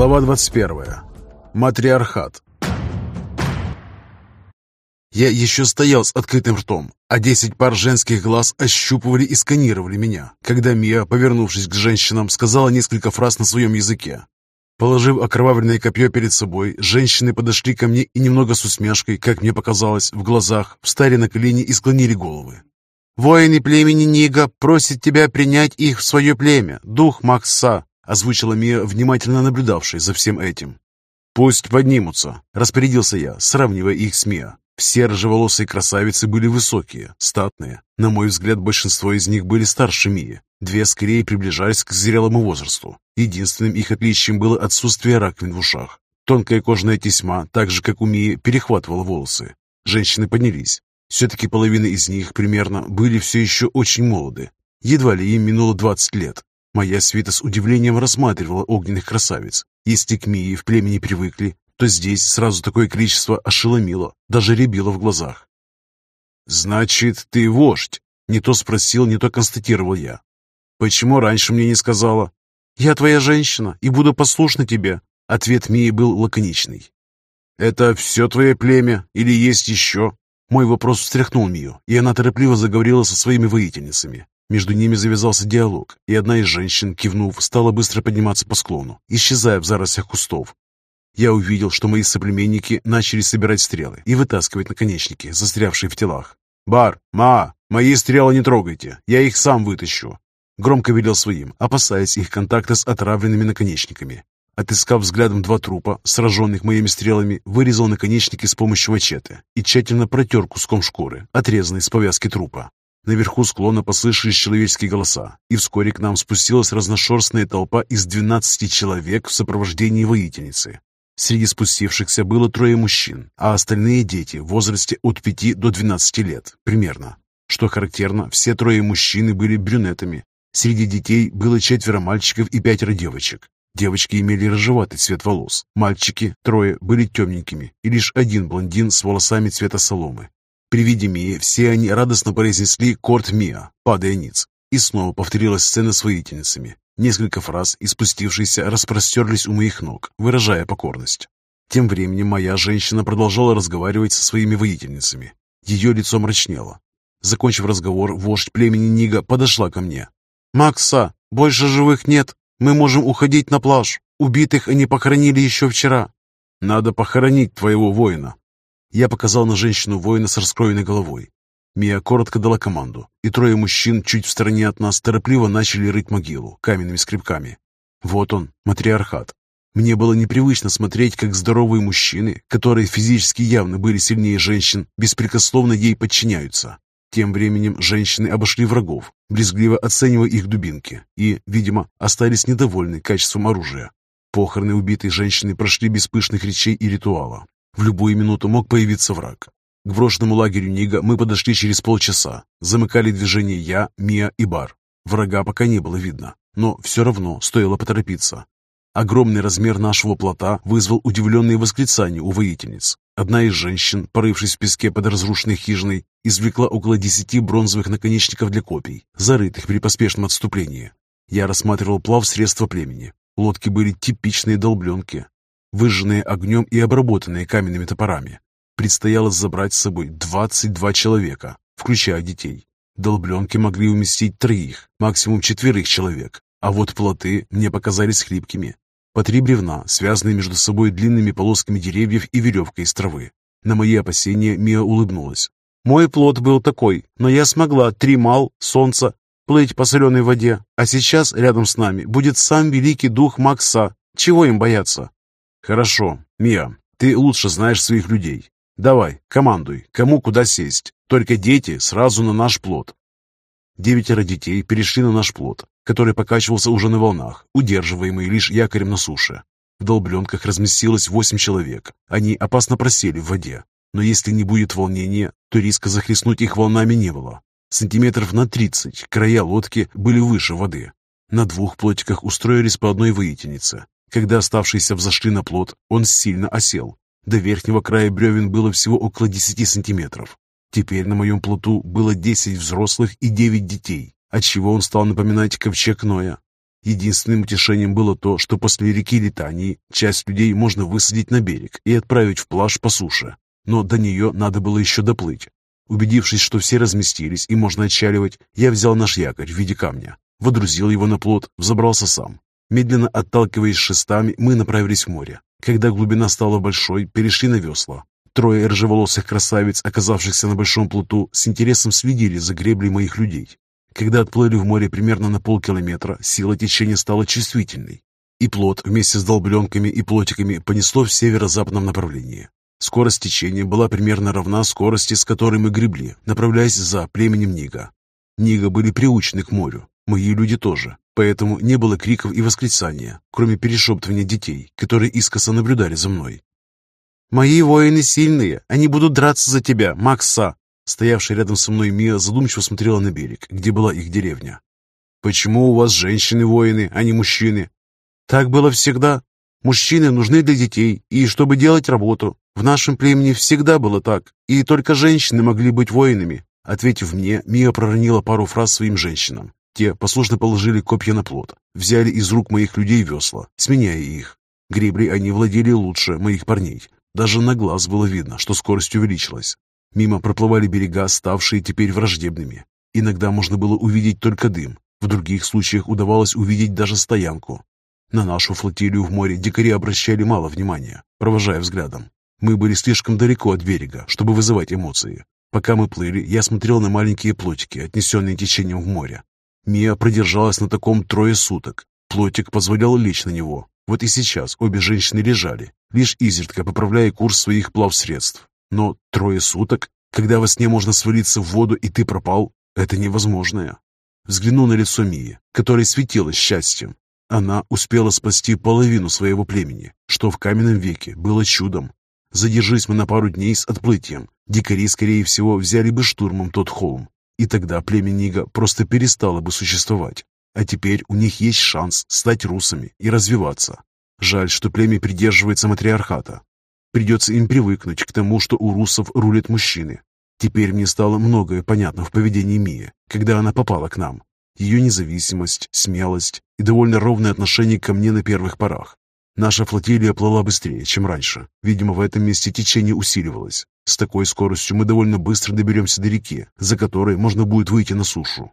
Глава 21. Матриархат. Я еще стоял с открытым ртом, а десять пар женских глаз ощупывали и сканировали меня, когда Мия, повернувшись к женщинам, сказала несколько фраз на своем языке. Положив окровавленное копье перед собой, женщины подошли ко мне и немного с усмешкой, как мне показалось, в глазах, встали на колени и склонили головы. «Воины племени Нига просят тебя принять их в свое племя, дух Макса», озвучила Мия, внимательно наблюдавшая за всем этим. «Пусть поднимутся», — распорядился я, сравнивая их с Мия. Все рыжеволосые красавицы были высокие, статные. На мой взгляд, большинство из них были старше Мии. Две скорее приближались к зрелому возрасту. Единственным их отличием было отсутствие раковин в ушах. Тонкая кожаная тесьма, так же как у Мии, перехватывала волосы. Женщины поднялись. Все-таки половина из них примерно были все еще очень молоды. Едва ли им минуло 20 лет. Моя свита с удивлением рассматривала огненных красавиц. Если к Мии в племени привыкли, то здесь сразу такое количество ошеломило, даже рябило в глазах. «Значит, ты вождь?» Не то спросил, не то констатировал я. «Почему раньше мне не сказала?» «Я твоя женщина и буду послушна тебе», Ответ Мии был лаконичный. «Это все твое племя или есть еще?» Мой вопрос встряхнул Мию, и она торопливо заговорила со своими воительницами. Между ними завязался диалог, и одна из женщин, кивнув, стала быстро подниматься по склону, исчезая в зарослях кустов, я увидел, что мои соплеменники начали собирать стрелы и вытаскивать наконечники, застрявшие в телах. «Бар! Ма! Мои стрелы не трогайте! Я их сам вытащу!» Громко велел своим, опасаясь их контакта с отравленными наконечниками. Отыскав взглядом два трупа, сраженных моими стрелами, вырезал наконечники с помощью мачете и тщательно протер куском шкуры, отрезанной с повязки трупа. Наверху склона послышались человеческие голоса, и вскоре к нам спустилась разношерстная толпа из двенадцати человек в сопровождении воительницы. Среди спустившихся было трое мужчин, а остальные дети в возрасте от 5 до 12 лет, примерно. Что характерно, все трое мужчины были брюнетами. Среди детей было четверо мальчиков и пятеро девочек. Девочки имели рыжеватый цвет волос, мальчики, трое, были темненькими, и лишь один блондин с волосами цвета соломы. При виде Мии все они радостно произнесли «Корт Мия», падая ниц. И снова повторилась сцена с воительницами. Несколько фраз, испустившиеся, распростерлись у моих ног, выражая покорность. Тем временем моя женщина продолжала разговаривать со своими воительницами. Ее лицо мрачнело. Закончив разговор, вождь племени Нига подошла ко мне. «Макса, больше живых нет. Мы можем уходить на пляж. Убитых они похоронили еще вчера». «Надо похоронить твоего воина». Я показал на женщину воина с раскроенной головой. Мия коротко дала команду, и трое мужчин чуть в стороне от нас торопливо начали рыть могилу каменными скребками. Вот он, матриархат. Мне было непривычно смотреть, как здоровые мужчины, которые физически явно были сильнее женщин, беспрекословно ей подчиняются. Тем временем женщины обошли врагов, брезгливо оценивая их дубинки, и, видимо, остались недовольны качеством оружия. Похороны убитой женщины прошли без пышных речей и ритуала. В любую минуту мог появиться враг, к брошенному лагерю Нига мы подошли через полчаса. Замыкали движение я, Мия и Бар. Врага пока не было видно, но все равно стоило поторопиться. Огромный размер нашего плота вызвал удивленные восклицания у воительниц. Одна из женщин, порывшись в песке под разрушенной хижиной, извлекла около десяти бронзовых наконечников для копий, зарытых при поспешном отступлении. Я рассматривал плав средства племени. Лодки были типичные долбленки, выжженные огнем и обработанные каменными топорами. Предстояло забрать с собой 22 человека, включая детей. Долбленки могли уместить троих, максимум четверых человек, а вот плоты мне показались хлипкими. По три бревна, связанные между собой длинными полосками деревьев и веревкой из травы. На мои опасения Мия улыбнулась. «Мой плод был такой, но я смогла три мал, солнца, плыть по соленой воде, а сейчас рядом с нами будет сам великий дух Макса. Чего им бояться?» «Хорошо, Мия, ты лучше знаешь своих людей. Давай, командуй, кому куда сесть. Только дети сразу на наш плот. Девятеро детей перешли на наш плот, который покачивался уже на волнах, удерживаемый лишь якорем на суше. В долбленках разместилось восемь человек. Они опасно просели в воде. Но если не будет волнения, то риска захлестнуть их волнами не было. Сантиметров на тридцать края лодки были выше воды. На двух плотиках устроились по одной воительнице. Когда оставшиеся взошли на плот, он сильно осел, до верхнего края бревен было всего около 10 сантиметров. Теперь на моем плоту было 10 взрослых и 9 детей, отчего он стал напоминать ковчег Ноя. Единственным утешением было то, что после реки Литании часть людей можно высадить на берег и отправить в плаж по суше, но до нее надо было еще доплыть. Убедившись, что все разместились и можно отчаливать, я взял наш якорь в виде камня, водрузил его на плот, взобрался сам. Медленно отталкиваясь шестами, мы направились в море. Когда глубина стала большой, перешли на весла. Трое ржеволосых красавиц, оказавшихся на большом плоту, с интересом следили за греблей моих людей. Когда отплыли в море примерно на полкилометра, сила течения стала чувствительной, и плот вместе с долбленками и плотиками понесло в северо-западном направлении. Скорость течения была примерно равна скорости, с которой мы гребли, направляясь за племенем Нига. Нига были приучены к морю, мои люди тоже, поэтому не было криков и восклицания, кроме перешептывания детей, которые искоса наблюдали за мной. «Мои воины сильные, они будут драться за тебя, Макса!» Стоявшая рядом со мной Мия задумчиво смотрела на берег, где была их деревня. «Почему у вас женщины-воины, а не мужчины?» «Так было всегда. Мужчины нужны для детей и чтобы делать работу. В нашем племени всегда было так, и только женщины могли быть воинами». Ответив мне, Мия проронила пару фраз своим женщинам. Те послушно положили копья на плот, взяли из рук моих людей весла, сменяя их. Гребли они владели лучше моих парней. Даже на глаз было видно, что скорость увеличилась. Мимо проплывали берега, ставшие теперь враждебными. Иногда можно было увидеть только дым, в других случаях удавалось увидеть даже стоянку. На нашу флотилию в море дикари обращали мало внимания, провожая взглядом. Мы были слишком далеко от берега, чтобы вызывать эмоции. Пока мы плыли, я смотрел на маленькие плотики, отнесенные течением в море. Мия продержалась на таком трое суток. Плотик позволял лечь на него. Вот и сейчас обе женщины лежали, лишь изредка поправляя курс своих плавсредств. Но трое суток, когда во сне можно свалиться в воду и ты пропал, это невозможное. Взгляну на лицо Мии, которое светилось счастьем. Она успела спасти половину своего племени, что в каменном веке было чудом. Задержись мы на пару дней с отплытием, дикари, скорее всего, взяли бы штурмом тот холм, и тогда племя Нига просто перестало бы существовать. А теперь у них есть шанс стать русами и развиваться. Жаль, что племя придерживается матриархата, Придется им привыкнуть к тому, что у русов рулят мужчины. Теперь мне стало многое понятно в поведении Мии, когда она попала к нам. Ее независимость, смелость и довольно ровное отношение ко мне на первых порах. Наша флотилия плыла быстрее, чем раньше. Видимо, в этом месте течение усиливалось. С такой скоростью мы довольно быстро доберемся до реки, за которой можно будет выйти на сушу.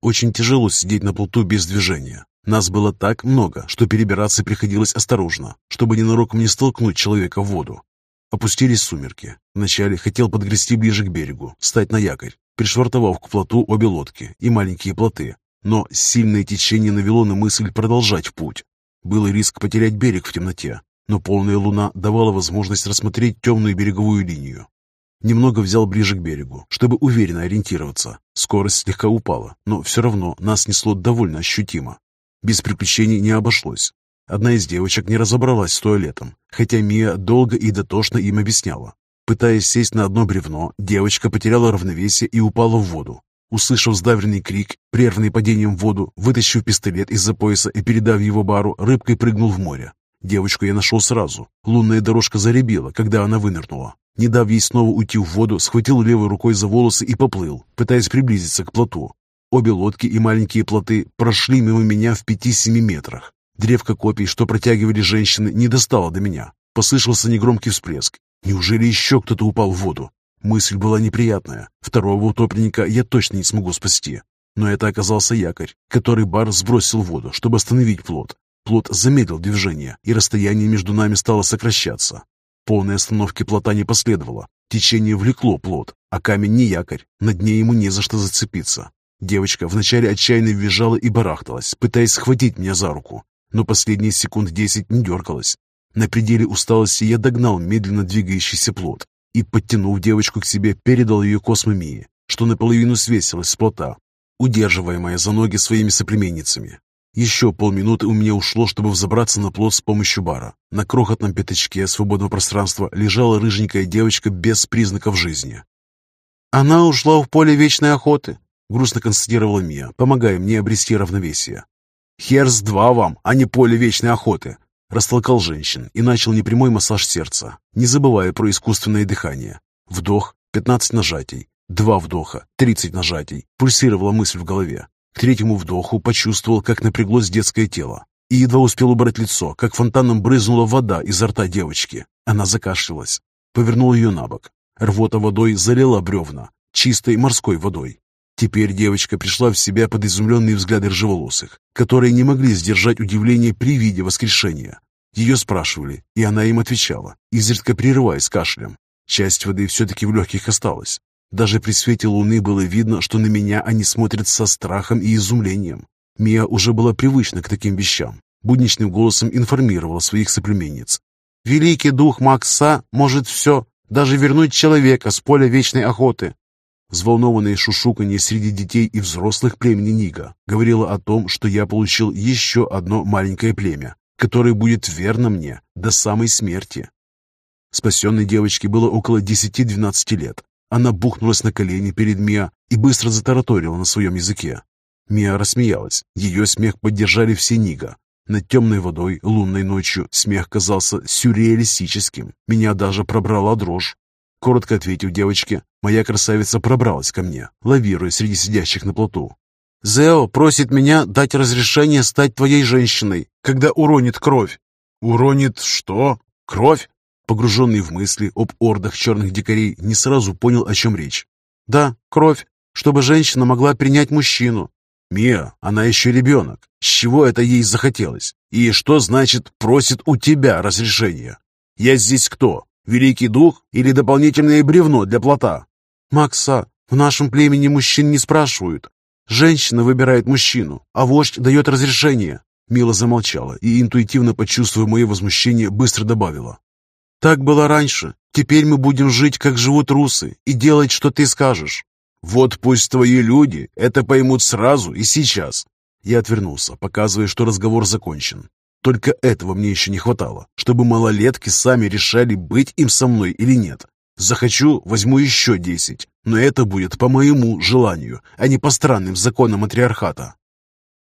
Очень тяжело сидеть на плоту без движения. Нас было так много, что перебираться приходилось осторожно, чтобы ненароком не столкнуть человека в воду. Опустились сумерки. Вначале хотел подгрести ближе к берегу, стать на якорь, пришвартовав к плоту обе лодки и маленькие плоты. Но сильное течение навело на мысль продолжать путь. Был риск потерять берег в темноте, но полная луна давала возможность рассмотреть темную береговую линию. Немного взял ближе к берегу, чтобы уверенно ориентироваться. Скорость слегка упала, но все равно нас несло довольно ощутимо. Без приключений не обошлось. Одна из девочек не разобралась с туалетом, хотя Мия долго и дотошно им объясняла. Пытаясь сесть на одно бревно, девочка потеряла равновесие и упала в воду. Услышав сдавленный крик, прерванный падением в воду, вытащив пистолет из-за пояса и передав его бару, рыбкой прыгнул в море. Девочку я нашел сразу. Лунная дорожка заребила, когда она вынырнула. Не дав ей снова уйти в воду, схватил левой рукой за волосы и поплыл, пытаясь приблизиться к плоту. Обе лодки и маленькие плоты прошли мимо меня в пяти-семи метрах. Древко копий, что протягивали женщины, не достало до меня. Послышался негромкий всплеск. Неужели еще кто-то упал в воду? Мысль была неприятная. Второго утопленника я точно не смогу спасти. Но это оказался якорь, который бар сбросил в воду, чтобы остановить плот. Плот замедлил движение, и расстояние между нами стало сокращаться. Полной остановки плота не последовало. Течение влекло плот, а камень не якорь. На дне ему не за что зацепиться. Девочка вначале отчаянно визжала и барахталась, пытаясь схватить меня за руку, но последние секунд десять не дергалась. На пределе усталости я догнал медленно двигающийся плод и, подтянув девочку к себе, передал ее космомии, что наполовину свесилась с плота, удерживаемая за ноги своими соплеменницами. Еще полминуты у меня ушло, чтобы взобраться на плот с помощью бара. На крохотном пятачке свободного пространства лежала рыженькая девочка без признаков жизни. «Она ушла в поле вечной охоты», грустно констатировала Мия, помогая мне обрести равновесие. «Херс два вам, а не поле вечной охоты!» Растолкал женщин и начал непрямой массаж сердца, не забывая про искусственное дыхание. Вдох, 15 нажатий, два вдоха, 30 нажатий, пульсировала мысль в голове. К третьему вдоху почувствовал, как напряглось детское тело. И едва успел убрать лицо, как фонтаном брызнула вода изо рта девочки. Она закашлялась. Повернул ее на бок. Рвота водой залила бревна, чистой морской водой. Теперь девочка пришла в себя под изумленные взгляды ржеволосых, которые не могли сдержать удивление при виде воскрешения. Ее спрашивали, и она им отвечала, изредка прерываясь кашлем. Часть воды все-таки в легких осталась. Даже при свете луны было видно, что на меня они смотрят со страхом и изумлением. Мия уже была привычна к таким вещам. Будничным голосом информировала своих соплеменниц. «Великий дух Макса может все, даже вернуть человека с поля вечной охоты. Взволнованное шушуканье среди детей и взрослых племени Нига говорило о том, что я получил еще одно маленькое племя, которое будет верно мне до самой смерти. Спасенной девочке было около 10-12 лет. Она бухнулась на колени перед Миа и быстро затараторила на своем языке. Миа рассмеялась. Ее смех поддержали все Нига. Над темной водой, лунной ночью, смех казался сюрреалистическим. Меня даже пробрала дрожь. Коротко ответив девочке, моя красавица пробралась ко мне, лавируя среди сидящих на плоту. «Зео просит меня дать разрешение стать твоей женщиной, когда уронит кровь». «Уронит что? Кровь?» Погруженный в мысли об ордах черных дикарей, не сразу понял, о чем речь. «Да, кровь, чтобы женщина могла принять мужчину». «Мия, она еще ребенок. С чего это ей захотелось? И что значит «просит у тебя разрешения»? Я здесь кто? Великий дух или дополнительное бревно для плота? Макса, в нашем племени мужчин не спрашивают. Женщина выбирает мужчину, а вождь дает разрешение. Мила замолчала и, интуитивно почувствуя мое возмущение, быстро добавила. «Так было раньше. Теперь мы будем жить, как живут русы, и делать, что ты скажешь». «Вот пусть твои люди это поймут сразу и сейчас». Я отвернулся, показывая, что разговор закончен. Только этого мне еще не хватало, чтобы малолетки сами решали, быть им со мной или нет. Захочу, возьму еще десять, но это будет по моему желанию, а не по странным законам матриархата.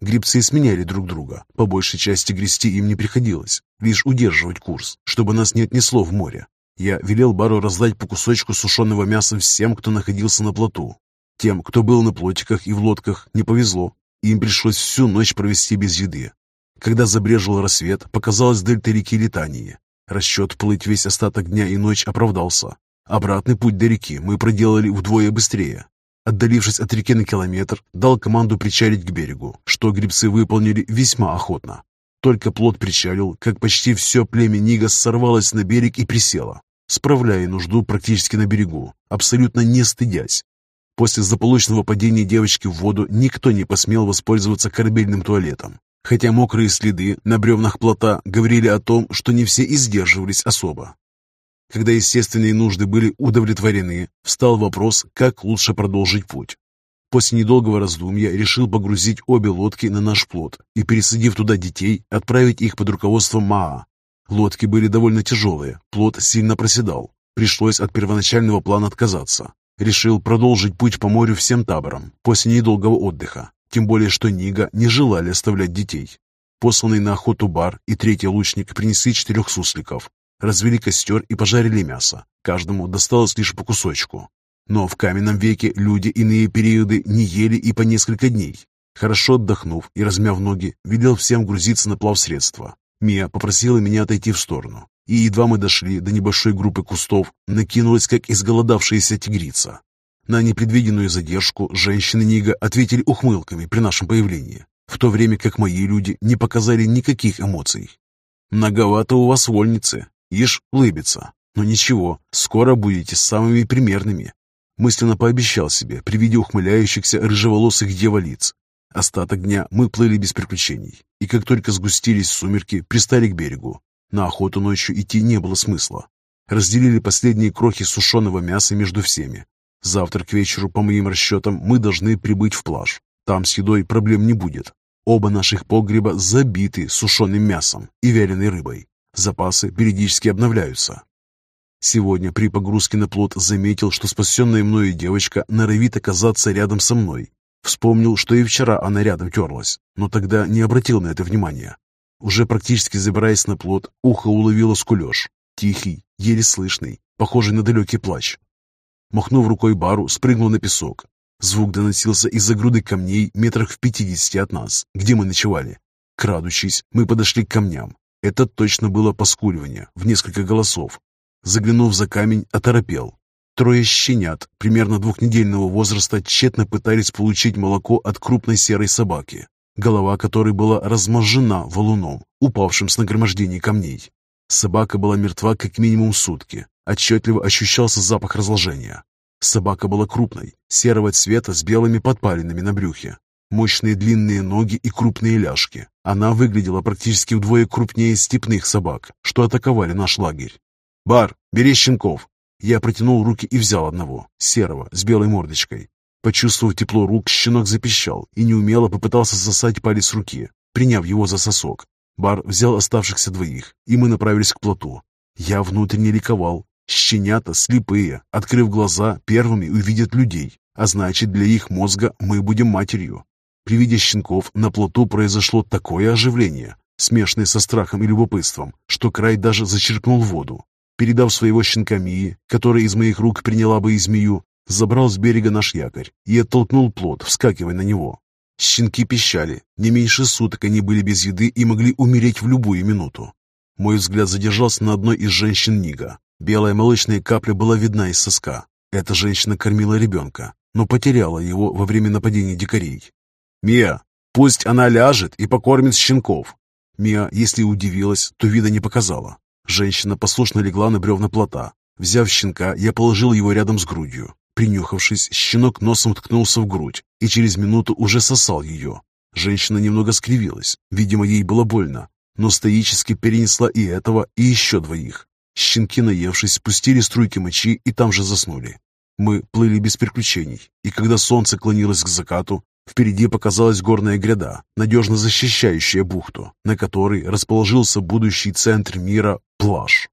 Грибцы сменяли друг друга. По большей части грести им не приходилось, лишь удерживать курс, чтобы нас не отнесло в море. Я велел бару раздать по кусочку сушеного мяса всем, кто находился на плоту. Тем, кто был на плотиках и в лодках, не повезло. Им пришлось всю ночь провести без еды. Когда забрежил рассвет, показалась дельта реки Литании. Расчет плыть весь остаток дня и ночь оправдался. Обратный путь до реки мы проделали вдвое быстрее. Отдалившись от реки на километр, дал команду причалить к берегу, что грибцы выполнили весьма охотно. Только плот причалил, как почти все племя Нига сорвалось на берег и присело, справляя нужду практически на берегу, абсолютно не стыдясь. После заполучного падения девочки в воду никто не посмел воспользоваться корабельным туалетом, хотя мокрые следы на бревнах плота говорили о том, что не все издерживались особо. Когда естественные нужды были удовлетворены, встал вопрос, как лучше продолжить путь. После недолгого раздумья решил погрузить обе лодки на наш плот и, пересадив туда детей, отправить их под руководством Маа. Лодки были довольно тяжелые, плот сильно проседал. Пришлось от первоначального плана отказаться. Решил продолжить путь по морю всем табором после недолгого отдыха. Тем более, что Нига не желали оставлять детей. Посланный на охоту бар и третий лучник принесли четырех сусликов, развели костер и пожарили мясо. Каждому досталось лишь по кусочку. Но в каменном веке люди иные периоды не ели и по несколько дней. Хорошо отдохнув и размяв ноги, велел всем грузиться на плавсредство. Мия попросила меня отойти в сторону. И едва мы дошли до небольшой группы кустов, накинулась, как изголодавшаяся тигрица. На непредвиденную задержку женщины Нига ответили ухмылками при нашем появлении, в то время как мои люди не показали никаких эмоций. «Многовато у вас вольницы, ишь улыбится. Но ничего, скоро будете самыми примерными». Мысленно пообещал себе при виде ухмыляющихся рыжеволосых деволиц. Остаток дня мы плыли без приключений, и как только сгустились сумерки, пристали к берегу. На охоту ночью идти не было смысла. Разделили последние крохи сушеного мяса между всеми, Завтра к вечеру, по моим расчетам, мы должны прибыть в плаж. Там с едой проблем не будет. Оба наших погреба забиты сушеным мясом и вяленой рыбой. Запасы периодически обновляются. Сегодня при погрузке на плот заметил, что спасенная мною девочка норовит оказаться рядом со мной. Вспомнил, что и вчера она рядом терлась, но тогда не обратил на это внимания. Уже практически забираясь на плот, ухо уловило скулеж. Тихий, еле слышный, похожий на далекий плач. Махнув рукой бару, спрыгнул на песок. Звук доносился из-за груды камней метрах в пятидесяти от нас, где мы ночевали. Крадучись, мы подошли к камням. Это точно было поскуливание в несколько голосов. Заглянув за камень, оторопел. Трое щенят, примерно двухнедельного возраста, тщетно пытались получить молоко от крупной серой собаки, голова которой была размозжена валуном, упавшим с нагромождений камней. Собака была мертва как минимум сутки. Отчетливо ощущался запах разложения. Собака была крупной, серого цвета с белыми подпалинами на брюхе. Мощные длинные ноги и крупные ляжки. Она выглядела практически вдвое крупнее степных собак, что атаковали наш лагерь. «Бар, бери щенков!» Я протянул руки и взял одного, серого, с белой мордочкой. Почувствовав тепло рук, щенок запищал и неумело попытался засать палец руки, приняв его за сосок. Бар взял оставшихся двоих, и мы направились к плоту. Я внутренне ликовал, Щенята слепые, открыв глаза, первыми увидят людей, а значит, для их мозга мы будем матерью. При виде щенков на плоту произошло такое оживление, смешанное со страхом и любопытством, что край даже зачерпнул воду. Передав своего щенка Мии, которая из моих рук приняла бы и змею, забрал с берега наш якорь и оттолкнул плот, вскакивая на него. Щенки пищали. Не меньше суток они были без еды и могли умереть в любую минуту. Мой взгляд задержался на одной из женщин Нига. Белая молочная капля была видна из соска. Эта женщина кормила ребенка, но потеряла его во время нападения дикарей. «Мия, пусть она ляжет и покормит щенков!» Мия, если удивилась, то вида не показала. Женщина послушно легла на бревна плота. Взяв щенка, я положил его рядом с грудью. Принюхавшись, щенок носом ткнулся в грудь и через минуту уже сосал ее. Женщина немного скривилась, видимо, ей было больно, но стоически перенесла и этого, и еще двоих. Щенки, наевшись, спустили струйки мочи и там же заснули. Мы плыли без приключений, и когда солнце клонилось к закату, впереди показалась горная гряда, надежно защищающая бухту, на которой расположился будущий центр мира – плаж.